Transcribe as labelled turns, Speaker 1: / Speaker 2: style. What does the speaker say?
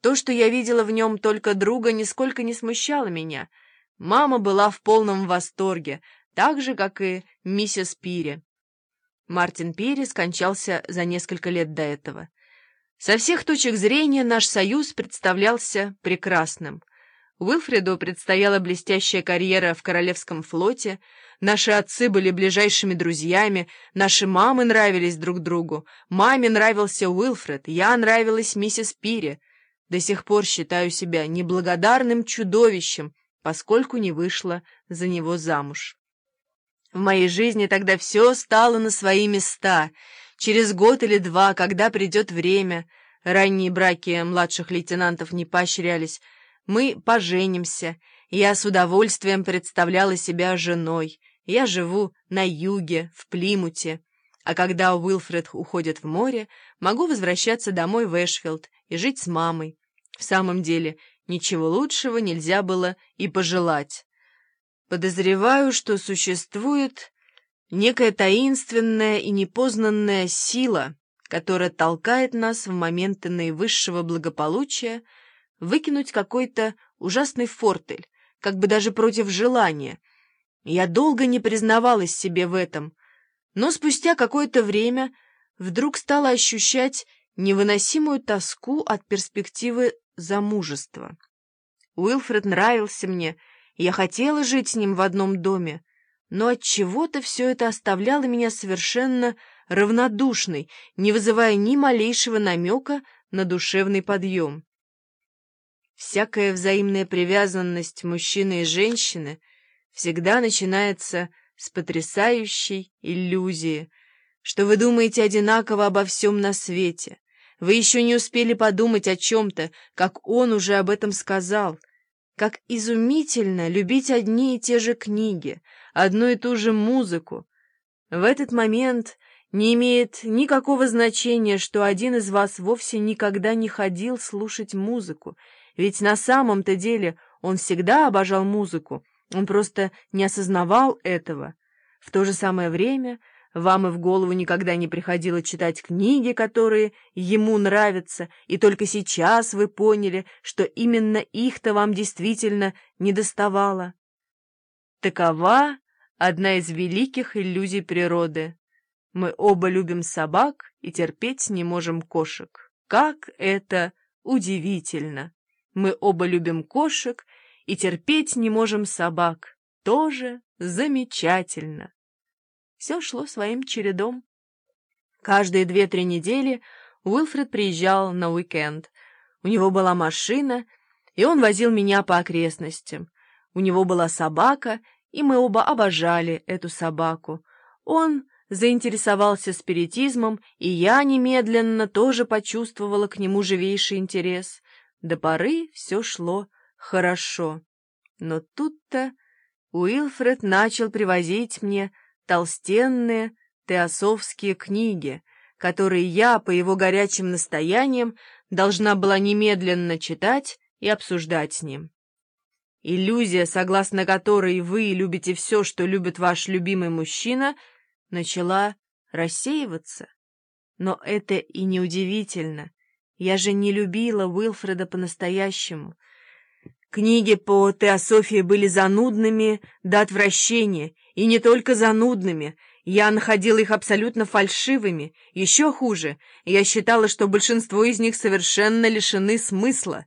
Speaker 1: То, что я видела в нем только друга, нисколько не смущало меня. Мама была в полном восторге, так же, как и миссис Пири. Мартин Пири скончался за несколько лет до этого. Со всех точек зрения наш союз представлялся прекрасным. Уилфреду предстояла блестящая карьера в Королевском флоте, наши отцы были ближайшими друзьями, наши мамы нравились друг другу, маме нравился Уилфред, я нравилась миссис Пири. До сих пор считаю себя неблагодарным чудовищем, поскольку не вышла за него замуж. В моей жизни тогда все стало на свои места. Через год или два, когда придет время, ранние браки младших лейтенантов не поощрялись, мы поженимся. Я с удовольствием представляла себя женой. Я живу на юге, в Плимуте. А когда Уилфред уходит в море, могу возвращаться домой в Эшфилд и жить с мамой. В самом деле, ничего лучшего нельзя было и пожелать. Подозреваю, что существует некая таинственная и непознанная сила, которая толкает нас в моменты наивысшего благополучия выкинуть какой-то ужасный фортель, как бы даже против желания. Я долго не признавалась себе в этом, но спустя какое-то время вдруг стала ощущать невыносимую тоску от перспективы замужества. Уилфред нравился мне, я хотела жить с ним в одном доме, но от чего то все это оставляло меня совершенно равнодушной, не вызывая ни малейшего намека на душевный подъем. Всякая взаимная привязанность мужчины и женщины всегда начинается с потрясающей иллюзии, что вы думаете одинаково обо всем на свете. Вы еще не успели подумать о чем-то, как он уже об этом сказал. Как изумительно любить одни и те же книги, одну и ту же музыку. В этот момент не имеет никакого значения, что один из вас вовсе никогда не ходил слушать музыку, ведь на самом-то деле он всегда обожал музыку, он просто не осознавал этого. В то же самое время вам и в голову никогда не приходило читать книги, которые ему нравятся, и только сейчас вы поняли, что именно их-то вам действительно недоставало. Такова одна из великих иллюзий природы. Мы оба любим собак и терпеть не можем кошек. Как это удивительно! Мы оба любим кошек и терпеть не можем собак. Тоже замечательно. Все шло своим чередом. Каждые две-три недели Уилфред приезжал на уикенд. У него была машина, и он возил меня по окрестностям. У него была собака, и мы оба обожали эту собаку. Он заинтересовался спиритизмом, и я немедленно тоже почувствовала к нему живейший интерес. До поры все шло хорошо. Но тут-то Уилфред начал привозить мне толстенные теософские книги, которые я, по его горячим настояниям, должна была немедленно читать и обсуждать с ним. Иллюзия, согласно которой вы любите все, что любит ваш любимый мужчина, начала рассеиваться. Но это и неудивительно. Я же не любила Уилфреда по-настоящему. Книги по теософии были занудными до отвращения, и не только занудными. Я находила их абсолютно фальшивыми. Еще хуже, я считала, что большинство из них совершенно лишены смысла.